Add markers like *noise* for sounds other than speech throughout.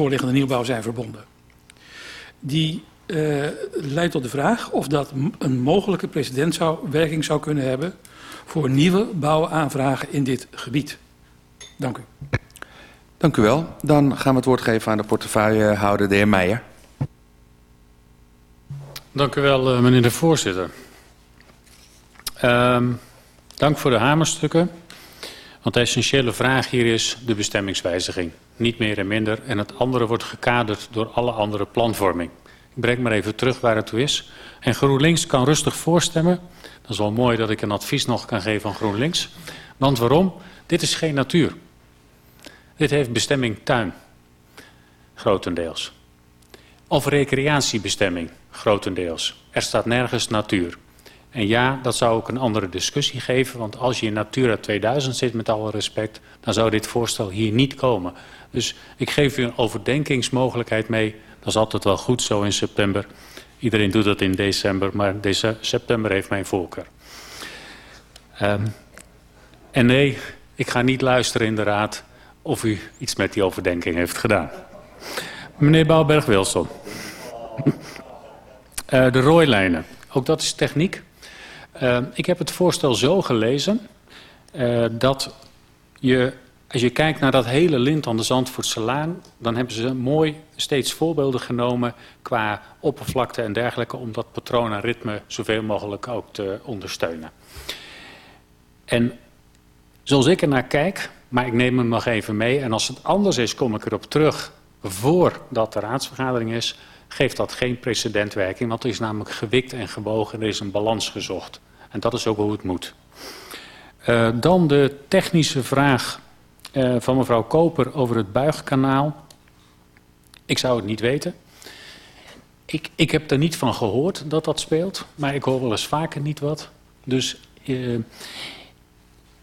voorliggende nieuwbouw zijn verbonden. Die uh, leidt tot de vraag of dat een mogelijke precedentwerking zou kunnen hebben voor nieuwe bouwaanvragen in dit gebied. Dank u. Dank u wel. Dan gaan we het woord geven aan de portefeuillehouder, de heer Meijer. Dank u wel, uh, meneer de voorzitter. Uh, dank voor de hamerstukken. Want de essentiële vraag hier is de bestemmingswijziging. Niet meer en minder. En het andere wordt gekaderd door alle andere planvorming. Ik breng maar even terug waar het toe is. En GroenLinks kan rustig voorstemmen. Dat is wel mooi dat ik een advies nog kan geven aan GroenLinks. Want waarom? Dit is geen natuur. Dit heeft bestemming tuin. Grotendeels. Of recreatiebestemming. Grotendeels. Er staat nergens natuur. En ja, dat zou ook een andere discussie geven. Want als je in Natura 2000 zit, met alle respect... dan zou dit voorstel hier niet komen. Dus ik geef u een overdenkingsmogelijkheid mee. Dat is altijd wel goed zo in september. Iedereen doet dat in december, maar deze september heeft mijn voorkeur. Um, en nee, ik ga niet luisteren in de raad of u iets met die overdenking heeft gedaan. Meneer Bouwberg-Wilson. uh, *laughs* de rooilijnen, ook dat is techniek. Uh, ik heb het voorstel zo gelezen uh, dat je als je kijkt naar dat hele lint aan de Zandvoortse Laan... dan hebben ze mooi steeds voorbeelden genomen qua oppervlakte en dergelijke... om dat patroon en ritme zoveel mogelijk ook te ondersteunen. En zoals ik er naar kijk, maar ik neem hem nog even mee... en als het anders is, kom ik erop terug voordat de raadsvergadering is... geeft dat geen precedentwerking, want er is namelijk gewikt en gewogen... en er is een balans gezocht. En dat is ook hoe het moet. Uh, dan de technische vraag uh, van mevrouw Koper over het buigkanaal. Ik zou het niet weten. Ik, ik heb er niet van gehoord dat dat speelt, maar ik hoor wel eens vaker niet wat. Dus uh,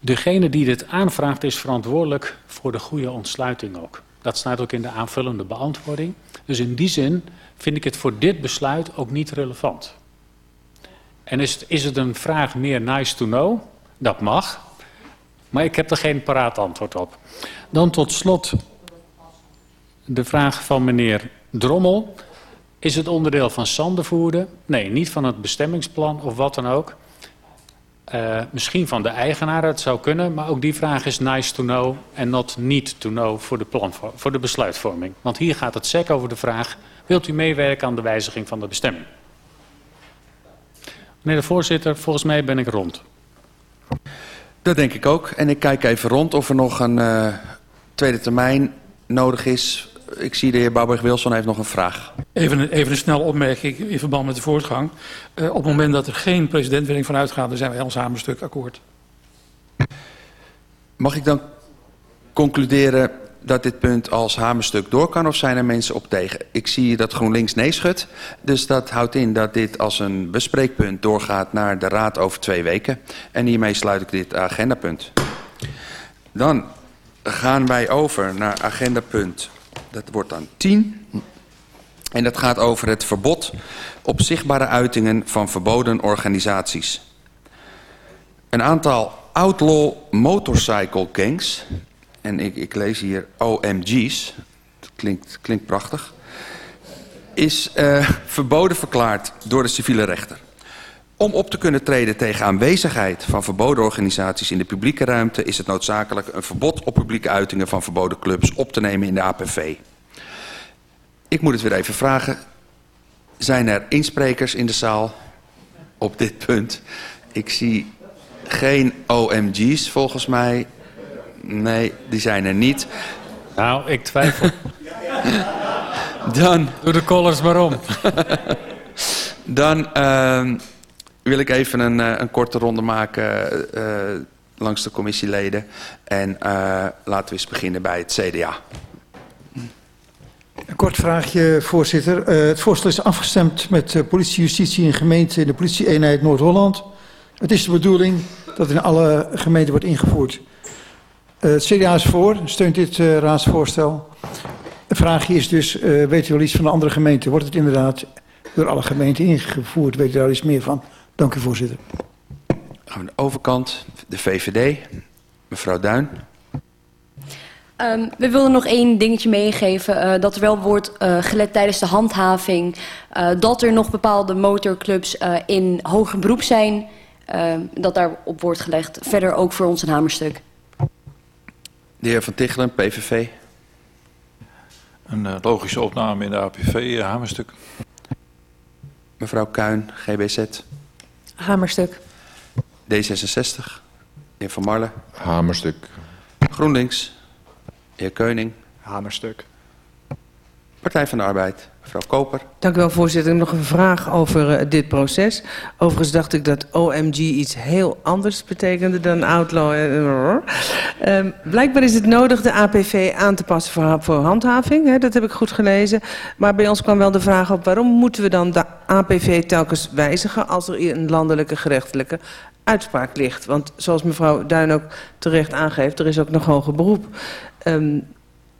degene die dit aanvraagt is verantwoordelijk voor de goede ontsluiting ook. Dat staat ook in de aanvullende beantwoording. Dus in die zin vind ik het voor dit besluit ook niet relevant. En is het, is het een vraag meer nice to know? Dat mag. Maar ik heb er geen paraat antwoord op. Dan tot slot de vraag van meneer Drommel. Is het onderdeel van Sandervoerde? Nee, niet van het bestemmingsplan of wat dan ook. Uh, misschien van de eigenaar, het zou kunnen. Maar ook die vraag is nice to know en not need to know voor de, plan, voor de besluitvorming. Want hier gaat het SEC over de vraag... wilt u meewerken aan de wijziging van de bestemming? Meneer de voorzitter, volgens mij ben ik rond. Dat denk ik ook. En ik kijk even rond of er nog een uh, tweede termijn nodig is. Ik zie de heer Bouwberg-Wilson heeft nog een vraag. Even een, even een snelle opmerking in verband met de voortgang. Uh, op het moment dat er geen presidentwerking van uitgaat, dan zijn wij ons stuk akkoord. Mag ik dan concluderen dat dit punt als hamerstuk door kan of zijn er mensen op tegen? Ik zie dat GroenLinks nee schudt. Dus dat houdt in dat dit als een bespreekpunt doorgaat naar de raad over twee weken. En hiermee sluit ik dit agendapunt. Dan gaan wij over naar agendapunt, dat wordt dan 10. En dat gaat over het verbod op zichtbare uitingen van verboden organisaties. Een aantal outlaw motorcycle gangs en ik, ik lees hier OMG's, dat klinkt, prachtig, is uh, verboden verklaard door de civiele rechter. Om op te kunnen treden tegen aanwezigheid van verboden organisaties in de publieke ruimte... is het noodzakelijk een verbod op publieke uitingen van verboden clubs op te nemen in de APV. Ik moet het weer even vragen. Zijn er insprekers in de zaal op dit punt? Ik zie geen OMG's volgens mij. Nee, die zijn er niet. Nou, ik twijfel. *laughs* Dan... Doe de collars maar om. *laughs* Dan uh, wil ik even een, uh, een korte ronde maken uh, langs de commissieleden. En uh, laten we eens beginnen bij het CDA. Een kort vraagje, voorzitter. het voorstel is afgestemd met politie, justitie en gemeente in de politie-eenheid Noord-Holland. Het is de bedoeling dat in alle gemeenten wordt ingevoerd. Het CDA is voor, steunt dit uh, raadsvoorstel. De vraag is dus, uh, weet u wel iets van de andere gemeenten? Wordt het inderdaad door alle gemeenten ingevoerd? Weet u daar iets meer van? Dank u, voorzitter. Aan de overkant, de VVD. Mevrouw Duin. Um, we wilden nog één dingetje meegeven. Uh, dat er wel wordt uh, gelet tijdens de handhaving. Uh, dat er nog bepaalde motorclubs in hoger beroep zijn. dat daarop wordt gelegd. Verder ook voor ons een hamerstuk. De heer Van Tichelen, PVV. Een logische opname in de APV, hamerstuk. Mevrouw Kuin, GBZ. Hamerstuk. D66. De heer Van Marlen. Hamerstuk. GroenLinks. De heer Keuning. Hamerstuk. Partij van de Arbeid. Mevrouw Koper. Dank u wel, voorzitter. Nog een vraag over uh, dit proces. Overigens dacht ik dat OMG iets heel anders betekende dan outlaw. Uh, blijkbaar is het nodig de APV aan te passen voor, voor handhaving. Hè, dat heb ik goed gelezen. Maar bij ons kwam wel de vraag op waarom moeten we dan de APV telkens wijzigen als er een landelijke gerechtelijke uitspraak ligt. Want zoals mevrouw Duin ook terecht aangeeft, er is ook nog hoger beroep. Um,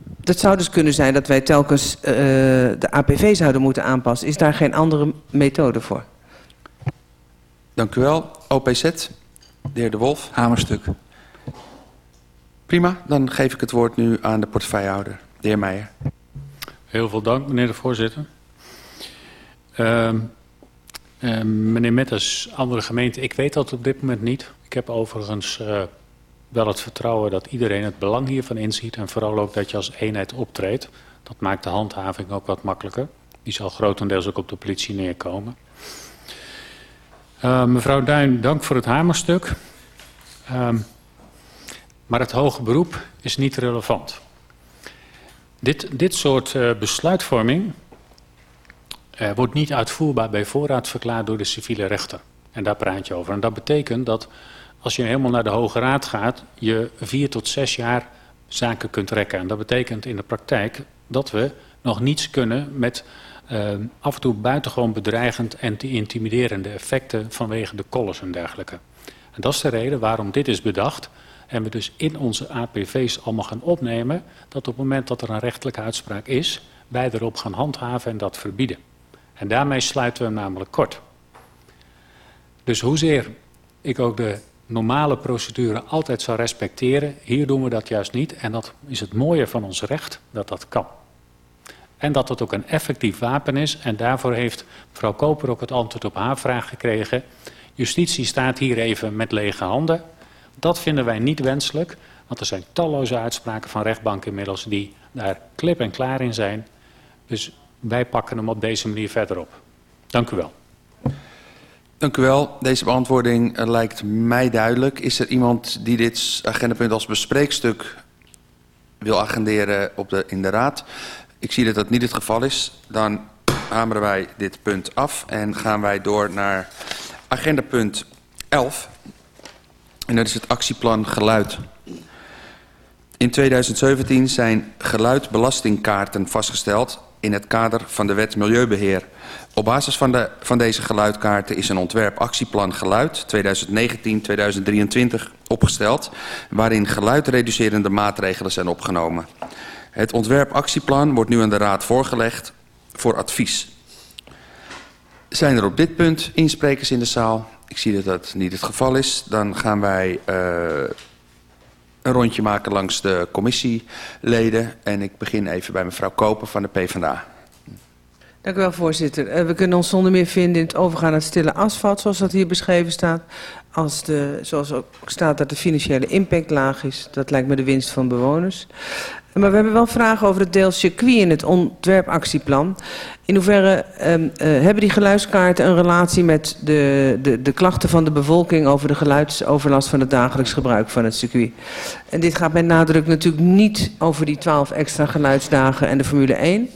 dat zou dus kunnen zijn dat wij telkens uh, de APV zouden moeten aanpassen. Is daar geen andere methode voor? Dank u wel. OPZ, de heer De Wolf. Hamerstuk. Prima, dan geef ik het woord nu aan de portefeuillehouder, de heer Meijer. Heel veel dank, meneer de voorzitter. Uh, uh, meneer Metters, andere gemeente, ik weet dat op dit moment niet. Ik heb overigens uh, wel het vertrouwen dat iedereen het belang hiervan inziet en vooral ook dat je als eenheid optreedt. Dat maakt de handhaving ook wat makkelijker. Die zal grotendeels ook op de politie neerkomen. Uh, mevrouw Duin, dank voor het hamerstuk. Uh, maar het hoge beroep is niet relevant. Dit, dit soort uh, besluitvorming uh, wordt niet uitvoerbaar bij voorraad verklaard door de civiele rechter. En daar praat je over. En dat betekent dat als je helemaal naar de Hoge Raad gaat, je vier tot zes jaar zaken kunt rekken. En dat betekent in de praktijk dat we nog niets kunnen met uh, af en toe buitengewoon bedreigend en te intimiderende effecten vanwege de kolles en dergelijke. En dat is de reden waarom dit is bedacht. En we dus in onze APV's allemaal gaan opnemen dat op het moment dat er een rechtelijke uitspraak is, wij erop gaan handhaven en dat verbieden. En daarmee sluiten we namelijk kort. Dus hoezeer ik ook de normale procedure altijd zou respecteren. Hier doen we dat juist niet. En dat is het mooie van ons recht, dat dat kan. En dat het ook een effectief wapen is. En daarvoor heeft mevrouw Koper ook het antwoord op haar vraag gekregen. Justitie staat hier even met lege handen. Dat vinden wij niet wenselijk. Want er zijn talloze uitspraken van rechtbanken inmiddels die daar klip en klaar in zijn. Dus wij pakken hem op deze manier verder op. Dank u wel. Dank u wel. Deze beantwoording uh, lijkt mij duidelijk. Is er iemand die dit agendapunt als bespreekstuk wil agenderen op de, in de Raad? Ik zie dat dat niet het geval is. Dan hameren wij dit punt af en gaan wij door naar agendapunt 11. En dat is het actieplan geluid. In 2017 zijn geluidbelastingkaarten vastgesteld in het kader van de wet Milieubeheer. Op basis van, de, van deze geluidkaarten is een ontwerp actieplan geluid 2019-2023 opgesteld, waarin geluidreducerende maatregelen zijn opgenomen. Het ontwerp actieplan wordt nu aan de Raad voorgelegd voor advies. Zijn er op dit punt insprekers in de zaal? Ik zie dat dat niet het geval is. Dan gaan wij uh, een rondje maken langs de commissieleden. En ik begin even bij mevrouw Koper van de PvdA. Dank u wel, voorzitter. Uh, we kunnen ons zonder meer vinden in het overgaan naar het stille asfalt, zoals dat hier beschreven staat. Als de, zoals ook staat dat de financiële impact laag is. Dat lijkt me de winst van bewoners. Maar we hebben wel vragen over het deel circuit in het ontwerpactieplan. In hoeverre um, uh, hebben die geluidskaarten een relatie met de, de, de klachten van de bevolking over de geluidsoverlast van het dagelijks gebruik van het circuit? En dit gaat met nadruk natuurlijk niet over die 12 extra geluidsdagen en de Formule 1.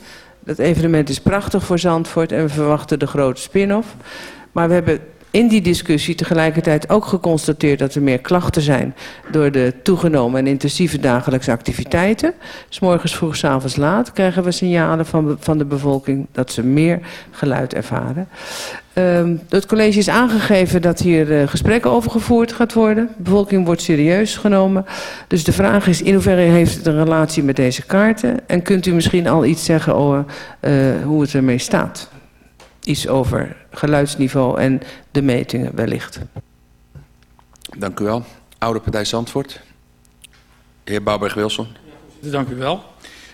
Dat evenement is prachtig voor Zandvoort en we verwachten de grote spin-off. Maar we hebben in die discussie tegelijkertijd ook geconstateerd dat er meer klachten zijn door de toegenomen en intensieve dagelijkse activiteiten. S morgens vroeg, s avonds laat krijgen we signalen van, van de bevolking dat ze meer geluid ervaren. Um, het college is aangegeven dat hier uh, gesprekken over gevoerd gaat worden. De bevolking wordt serieus genomen. Dus de vraag is in hoeverre heeft het een relatie met deze kaarten? En kunt u misschien al iets zeggen over uh, hoe het ermee staat? Iets over geluidsniveau en de metingen wellicht. Dank u wel. Oude Partij Zandvoort. De heer Bouwberg-Wilson. Dank u wel.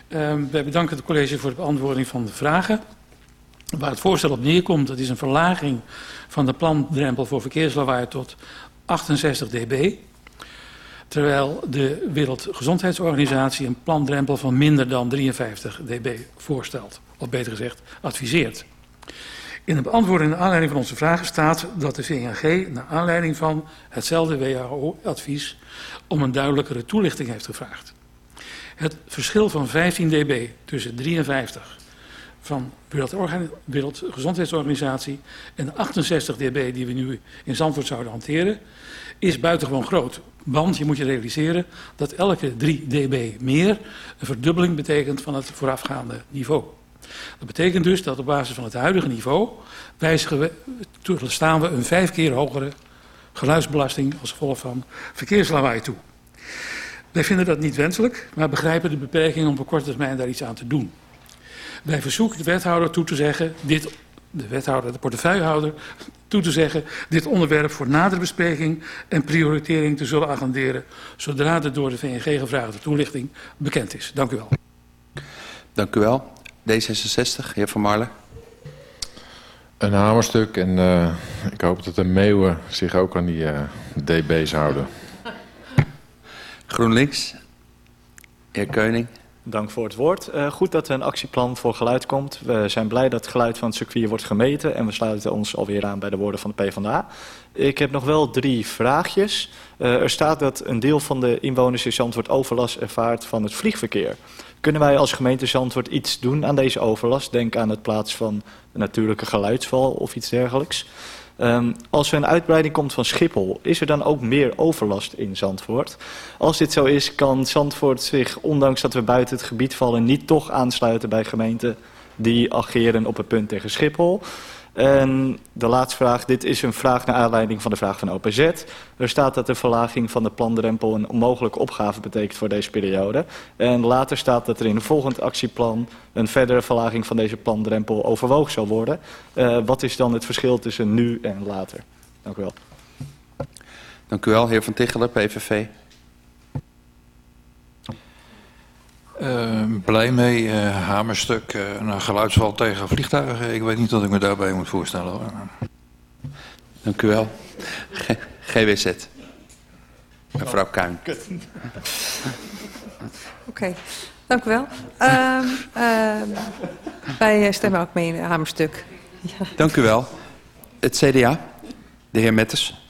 Uh, wij bedanken het college voor de beantwoording van de vragen. Waar het voorstel op neerkomt, dat is een verlaging van de plandrempel voor verkeerslawaai tot 68 dB. Terwijl de Wereldgezondheidsorganisatie een plandrempel van minder dan 53 dB voorstelt. Of beter gezegd, adviseert. In de beantwoording naar aanleiding van onze vragen staat dat de VNG naar aanleiding van hetzelfde WHO-advies om een duidelijkere toelichting heeft gevraagd. Het verschil van 15 dB tussen 53 van de Wereldgezondheidsorganisatie en de 68 dB die we nu in Zandvoort zouden hanteren, is buitengewoon groot. Want je moet je realiseren dat elke 3 dB meer een verdubbeling betekent van het voorafgaande niveau. Dat betekent dus dat op basis van het huidige niveau wijzigen we, staan we een vijf keer hogere geluidsbelasting als gevolg van verkeerslawaai toe. Wij vinden dat niet wenselijk, maar begrijpen de beperking om op korte termijn daar iets aan te doen. Wij verzoeken de wethouder toe te zeggen, dit, de wethouder, de portefeuillehouder, toe te zeggen dit onderwerp voor nadere bespreking en prioritering te zullen agenderen, zodra de door de VNG gevraagde toelichting bekend is. Dank u wel. Dank u wel. D66, heer Van Marlen. Een hamerstuk en uh, ik hoop dat de meeuwen zich ook aan die uh, dB's houden. GroenLinks, heer Keuning. Dank voor het woord. Uh, goed dat er een actieplan voor geluid komt. We zijn blij dat het geluid van het circuit wordt gemeten en we sluiten ons alweer aan bij de woorden van de PvdA. Ik heb nog wel drie vraagjes. Uh, er staat dat een deel van de inwoners in Zandvoort overlast ervaart van het vliegverkeer. Kunnen wij als gemeente Zandvoort iets doen aan deze overlast? Denk aan het plaats van een natuurlijke geluidsval of iets dergelijks. Um, als er een uitbreiding komt van Schiphol, is er dan ook meer overlast in Zandvoort? Als dit zo is, kan Zandvoort zich, ondanks dat we buiten het gebied vallen, niet toch aansluiten bij gemeenten die ageren op het punt tegen Schiphol? En de laatste vraag, dit is een vraag naar aanleiding van de vraag van OPZ. Er staat dat de verlaging van de plandrempel een onmogelijke opgave betekent voor deze periode. En later staat dat er in een volgend actieplan een verdere verlaging van deze plandrempel overwogen zal worden. Uh, wat is dan het verschil tussen nu en later? Dank u wel. Dank u wel, heer Van Tichelen, PVV. Uh, blij mee, uh, hamerstuk, uh, een geluidsval tegen vliegtuigen. Ik weet niet wat ik me daarbij moet voorstellen. Hoor. Dank u wel. G GWZ. Mevrouw Kuin. *laughs* Oké, okay. dank u wel. Uh, wij stemmen ook mee in hamerstuk. Ja. *laughs* Dank u wel. Het CDA, de heer Metters.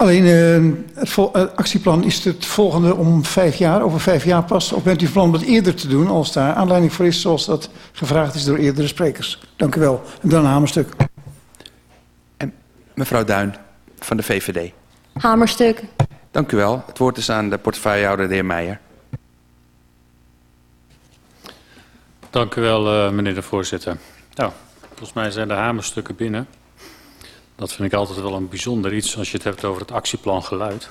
Alleen uh, het, het, actieplan is het volgende om vijf jaar, over vijf jaar pas. Of bent u van om het eerder te doen als daar aanleiding voor is, zoals dat gevraagd is door eerdere sprekers? Dank u wel. En dan een hamerstuk. En mevrouw Duin van de VVD. Hamerstuk. Dank u wel. Het woord is aan de portefeuillehouder, de heer Meijer. Dank u wel, uh, meneer de voorzitter. Nou, volgens mij zijn de hamerstukken binnen. Dat vind ik altijd wel een bijzonder iets als je het hebt over het actieplan geluid.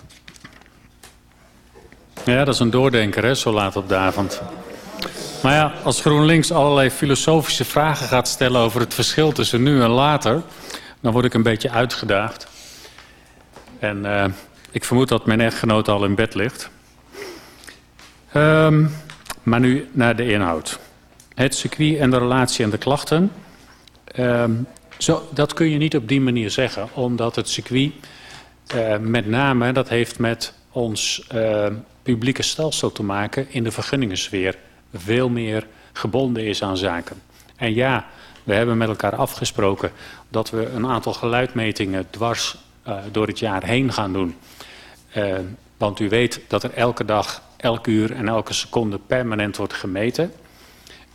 Ja, dat is een doordenker, hè, zo laat op de avond. Maar ja, als GroenLinks allerlei filosofische vragen gaat stellen over het verschil tussen nu en later, dan word ik een beetje uitgedaagd. En uh, ik vermoed dat mijn echtgenoot al in bed ligt. Um, maar nu naar de inhoud. Het circuit en de relatie en de klachten. Um, zo, dat kun je niet op die manier zeggen, omdat het circuit uh, met name, dat heeft met ons uh, publieke stelsel te maken in de vergunningensfeer veel meer gebonden is aan zaken. En ja, we hebben met elkaar afgesproken dat we een aantal geluidmetingen dwars uh, door het jaar heen gaan doen. Uh, want u weet dat er elke dag, elk uur en elke seconde permanent wordt gemeten.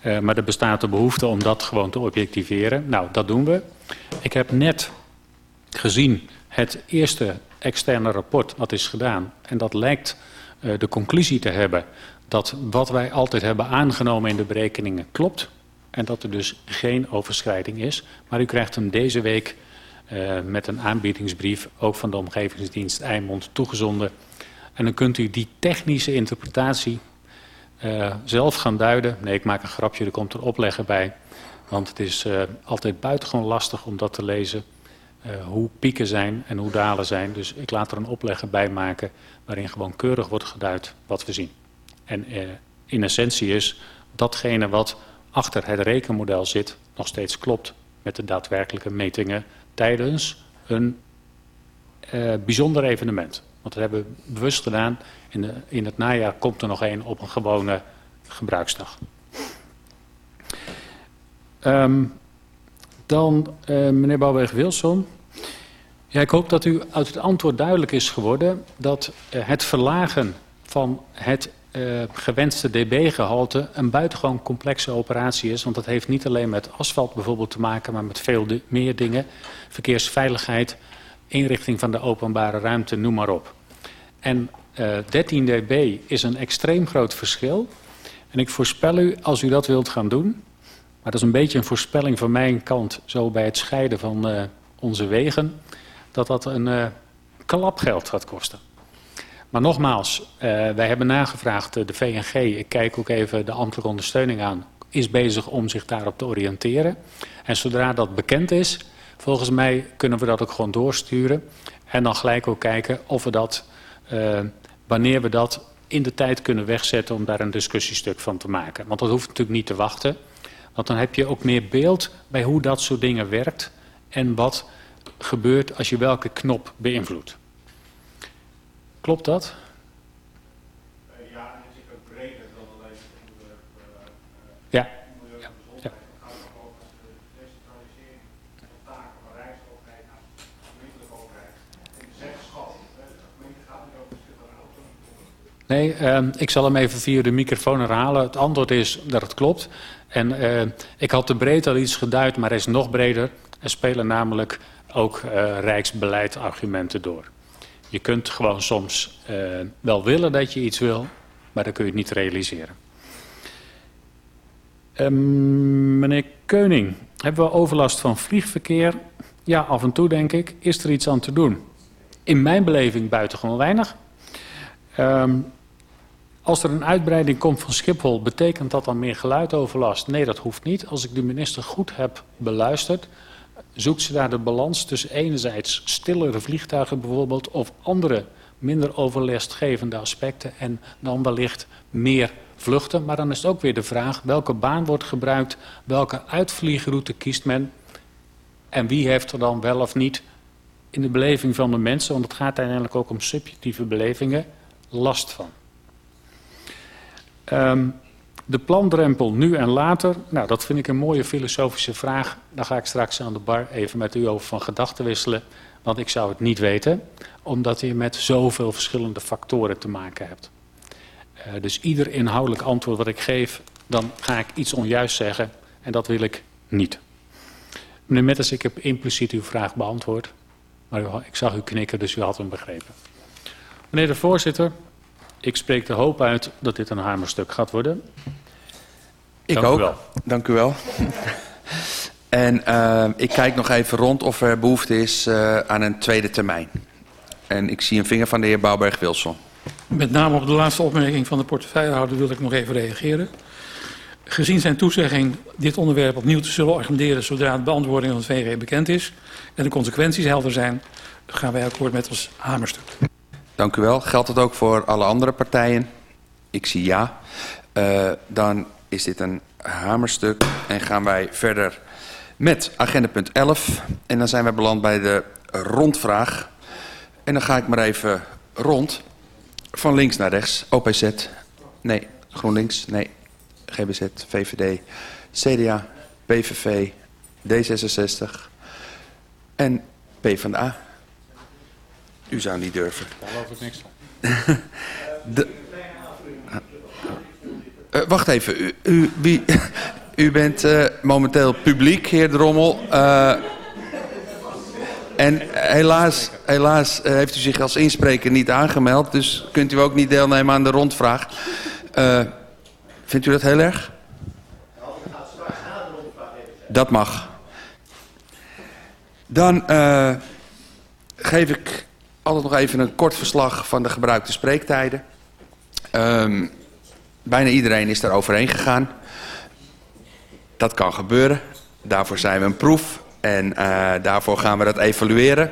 Uh, maar er bestaat de behoefte om dat gewoon te objectiveren. Nou, dat doen we. Ik heb net gezien het eerste externe rapport wat is gedaan. En dat lijkt uh, de conclusie te hebben dat wat wij altijd hebben aangenomen in de berekeningen klopt. En dat er dus geen overschrijding is. Maar u krijgt hem deze week uh, met een aanbiedingsbrief, ook van de Omgevingsdienst Eimond, toegezonden. En dan kunt u die technische interpretatie uh, zelf gaan duiden. Nee, ik maak een grapje, er komt een oplegger bij. Want het is uh, altijd buitengewoon lastig om dat te lezen. uh, hoe pieken zijn en hoe dalen zijn. Dus ik laat er een oplegger bij maken waarin gewoon keurig wordt geduid wat we zien. En in essentie is datgene wat achter het rekenmodel zit nog steeds klopt met de daadwerkelijke metingen tijdens een bijzonder evenement. Want dat hebben we bewust gedaan. In, in het najaar komt er nog één op een gewone gebruiksdag. Um, dan uh, meneer Bouwberg-Wilson. Ja, ik hoop dat u uit het antwoord duidelijk is geworden dat uh, het verlagen van het uh, gewenste dB-gehalte een buitengewoon complexe operatie is. Want dat heeft niet alleen met asfalt bijvoorbeeld te maken, maar met veel meer dingen. Verkeersveiligheid, inrichting van de openbare ruimte, noem maar op. En uh, 13 dB is een extreem groot verschil. En ik voorspel u, als u dat wilt gaan doen, maar dat is een beetje een voorspelling van mijn kant, zo bij het scheiden van uh, onze wegen, dat dat een uh, klapgeld gaat kosten. Maar nogmaals, wij hebben nagevraagd, de VNG, ik kijk ook even de ambtelijke ondersteuning aan, is bezig om zich daarop te oriënteren. En zodra dat bekend is, volgens mij kunnen we dat ook gewoon doorsturen. En dan gelijk ook kijken of we dat, uh, wanneer we dat in de tijd kunnen wegzetten om daar een discussiestuk van te maken. Want dat hoeft natuurlijk niet te wachten. Want dan heb je ook meer beeld bij hoe dat soort dingen werkt en wat gebeurt als je welke knop beïnvloedt. Klopt dat? Ja, het is ook breder dan alleen het onderwerp. Ja. ja. ja. decentralisering van taken van Rijksoverheid naar gemeentelijke overheid. En de zeggenschap. De gemeente gaat niet over het van auto. Nee, uh, ik zal hem even via de microfoon herhalen. Het antwoord is dat het klopt. En uh, ik had de breedte al iets geduid, maar hij is nog breder. Er spelen namelijk ook uh, rijksbeleidargumenten door. Je kunt gewoon soms uh, wel willen dat je iets wil, maar dan kun je het niet realiseren. Um, meneer Keuning, hebben we overlast van vliegverkeer? Ja, af en toe denk ik. Is er iets aan te doen? In mijn beleving buitengewoon weinig. Um, als er een uitbreiding komt van Schiphol, betekent dat dan meer geluidoverlast? Nee, dat hoeft niet. Als ik de minister goed heb beluisterd, zoekt ze daar de balans tussen enerzijds stillere vliegtuigen bijvoorbeeld of andere minder overlastgevende aspecten en dan wellicht meer vluchten. Maar dan is het ook weer de vraag welke baan wordt gebruikt, welke uitvliegroute kiest men en wie heeft er dan wel of niet in de beleving van de mensen, want het gaat uiteindelijk ook om subjectieve belevingen, last van. Um, de plandrempel nu en later, nou dat vind ik een mooie filosofische vraag. Daar ga ik straks aan de bar even met u over van gedachten wisselen. Want ik zou het niet weten, omdat je met zoveel verschillende factoren te maken hebt. Uh, dus ieder inhoudelijk antwoord wat ik geef, dan ga ik iets onjuist zeggen. En dat wil ik niet. Meneer Metters, ik heb impliciet uw vraag beantwoord. Maar ik zag u knikken, dus u had hem begrepen. Meneer de voorzitter, ik spreek de hoop uit dat dit een hamerstuk gaat worden. Ik Dank ook. U wel. Dank u wel. *laughs* en uh, ik kijk nog even rond of er behoefte is uh, aan een tweede termijn. En ik zie een vinger van de heer Bouwberg-Wilson. Met name op de laatste opmerking van de portefeuillehouder wil ik nog even reageren. Gezien zijn toezegging dit onderwerp opnieuw te zullen organiseren zodra de beantwoording van het VG bekend is en de consequenties helder zijn, gaan wij akkoord met ons hamerstuk. Dank u wel. Geldt dat ook voor alle andere partijen? Ik zie ja. Uh, dan is dit een hamerstuk en gaan wij verder met agenda punt 11. En dan zijn we beland bij de rondvraag. En dan ga ik maar even rond. Van links naar rechts. OPZ. Nee. GroenLinks. Nee. GBZ. VVD. CDA. PVV. D66. En PvdA. U zou niet durven. Daar geloof ik niks van. *laughs* De... Uh, wacht even. U, u, wie, *laughs* u bent uh, momenteel publiek, heer Drommel. Uh, en helaas, helaas heeft u zich als inspreker niet aangemeld. Dus kunt u ook niet deelnemen aan de rondvraag. Vindt u dat heel erg? Dat mag. Dan geef ik altijd nog even een kort verslag van de gebruikte spreektijden. Ehm, bijna iedereen is daar overheen gegaan. Dat kan gebeuren. Daarvoor zijn we een proef en eh, daarvoor gaan we dat evalueren.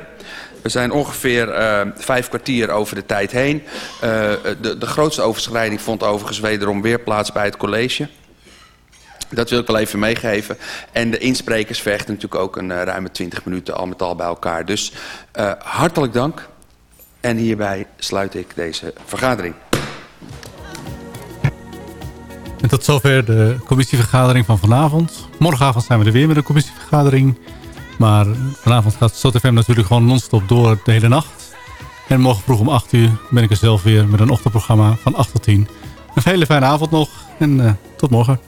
We zijn ongeveer eh, vijf kwartier over de tijd heen. Eh, de, de, grootste overschrijding vond overigens wederom weer plaats bij het college. Dat wil ik wel even meegeven. En de insprekers vechten natuurlijk ook een ruime 20 minuten al met al bij elkaar. Dus hartelijk dank. En hierbij sluit ik deze vergadering. En tot zover de commissievergadering van vanavond. Morgenavond zijn we er weer met een commissievergadering. Maar vanavond gaat SOTFM natuurlijk gewoon non-stop door de hele nacht. En morgen vroeg om 8 uur ben ik er zelf weer met een ochtendprogramma van 8 tot 10. Een hele fijne avond nog en eh, tot morgen.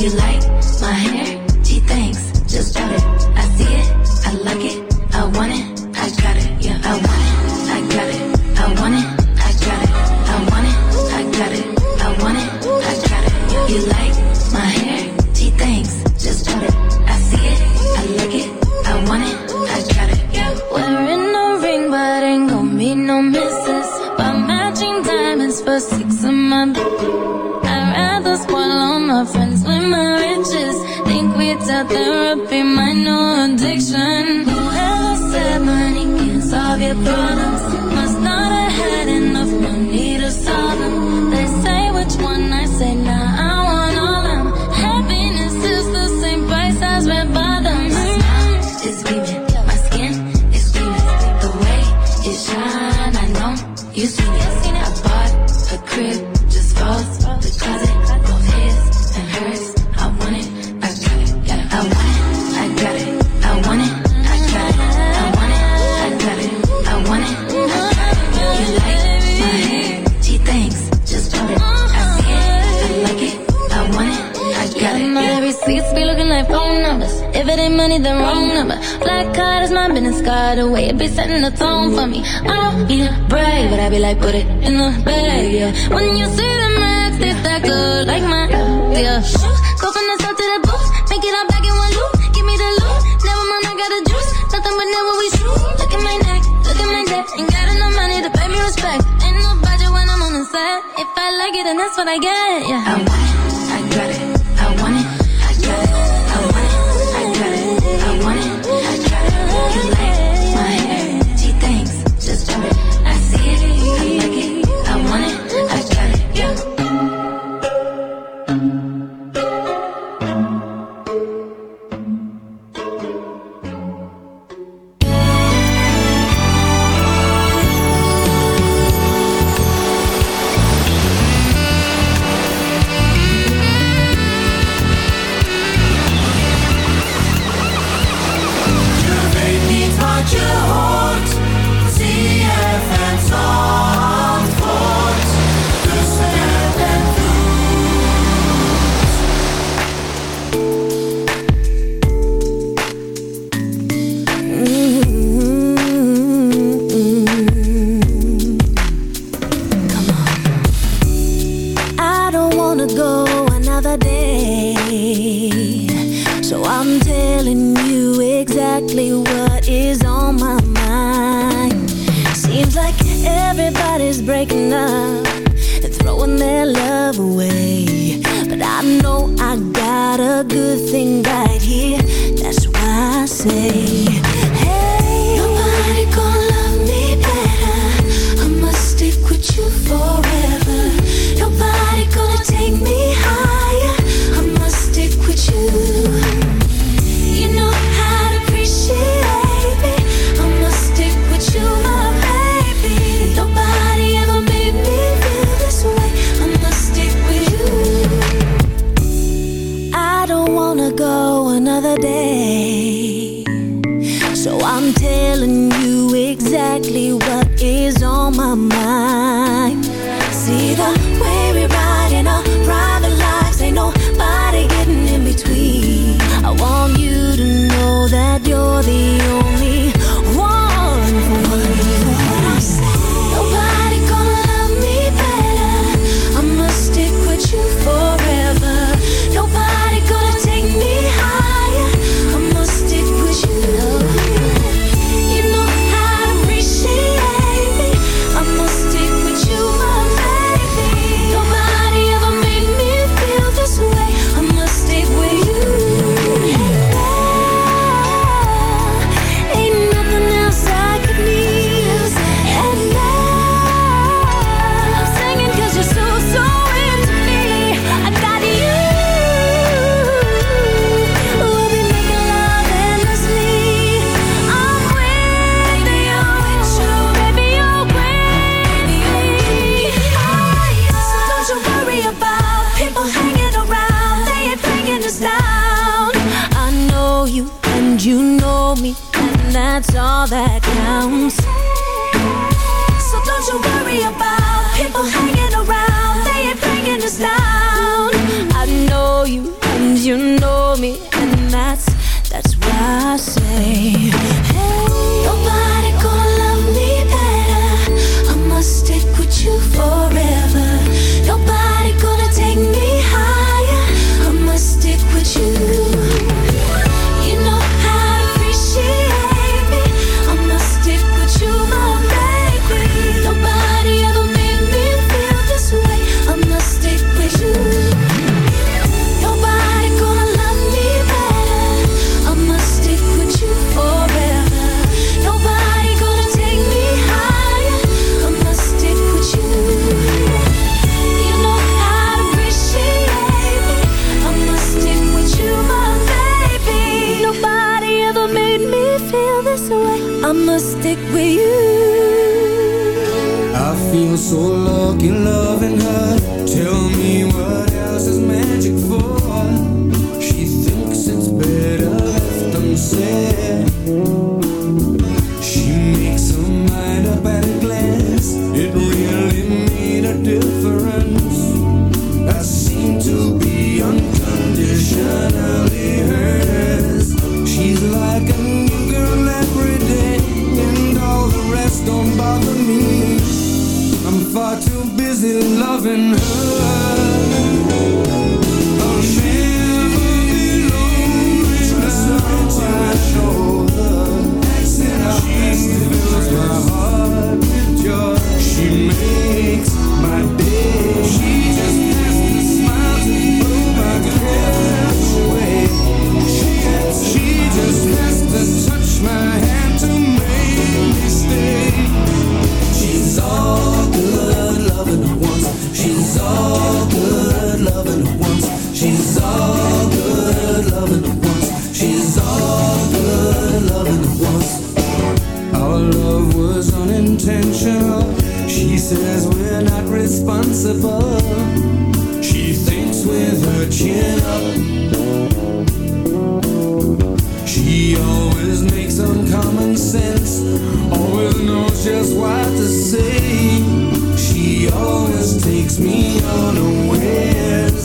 you like. Wait me unawares.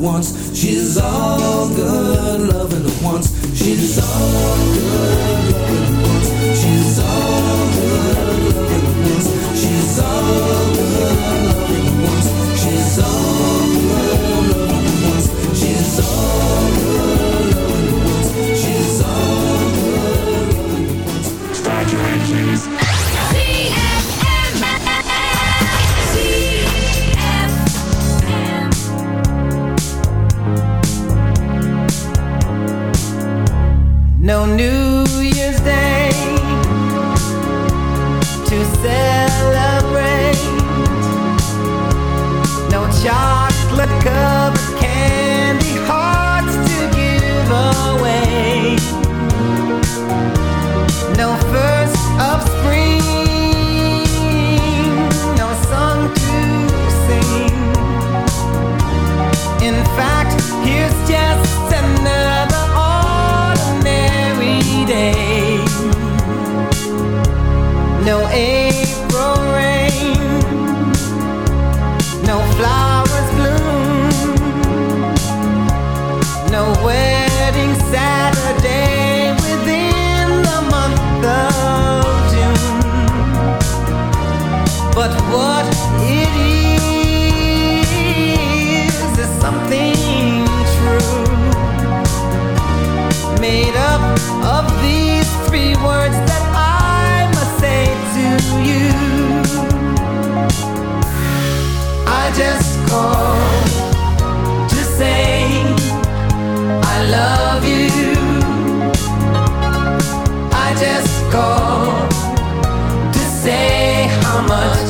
Once. She's all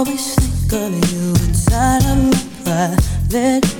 always think of you inside of my private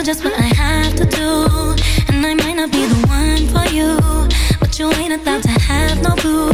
do just what I have to do. And I might not be the one for you, but you ain't about to have no clue.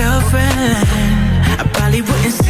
girlfriend, I probably wouldn't say